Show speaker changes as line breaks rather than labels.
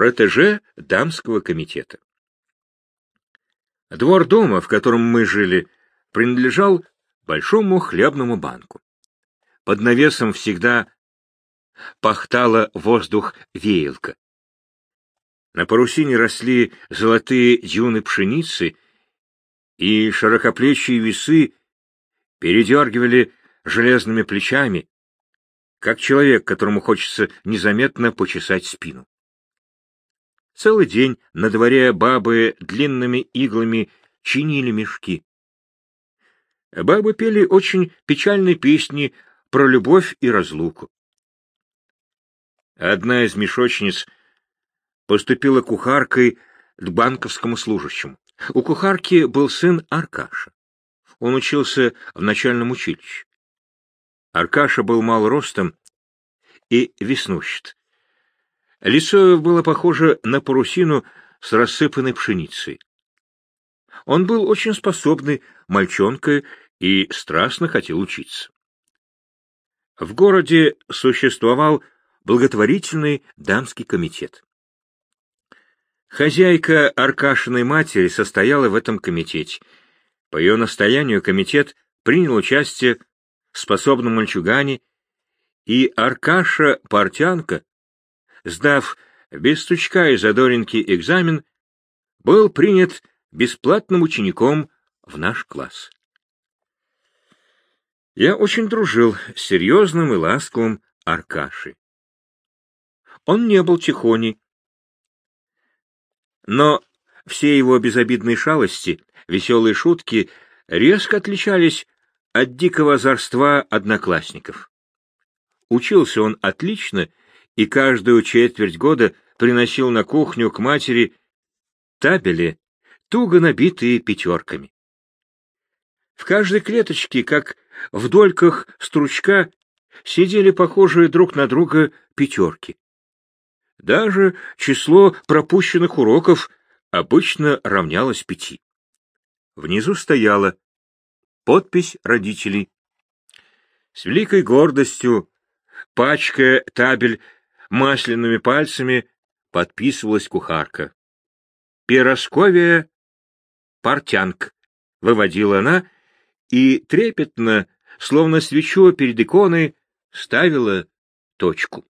протеже дамского комитета. Двор дома, в котором мы жили, принадлежал большому хлебному банку. Под навесом всегда пахтала воздух веялка. На парусине росли золотые дюны пшеницы, и широкоплечие весы передергивали железными плечами, как человек, которому хочется незаметно почесать спину. Целый день на дворе бабы длинными иглами чинили мешки. Бабы пели очень печальные песни про любовь и разлуку. Одна из мешочниц поступила кухаркой к банковскому служащему. У кухарки был сын Аркаша. Он учился в начальном училище. Аркаша был мал ростом и веснущат. Лицо было похоже на парусину с рассыпанной пшеницей. Он был очень способный мальчонка и страстно хотел учиться. В городе существовал благотворительный дамский комитет. Хозяйка Аркашиной матери состояла в этом комитете. По ее настоянию комитет принял участие в способном мальчугане, и Аркаша Портянка сдав без стучка и задоринки экзамен, был принят бесплатным учеником в наш класс. Я очень дружил с серьезным и ласковым Аркашей. Он не был тихоней, но все его безобидные шалости, веселые шутки резко отличались от дикого озорства одноклассников. Учился он отлично и каждую четверть года приносил на кухню к матери табели, туго набитые пятерками. В каждой клеточке, как в дольках стручка, сидели похожие друг на друга пятерки. Даже число пропущенных уроков обычно равнялось пяти. Внизу стояла подпись родителей. С великой гордостью, пачкая табель масляными пальцами подписывалась кухарка. «Пиросковия Портянг», — выводила она, и трепетно, словно свечу перед иконой, ставила точку.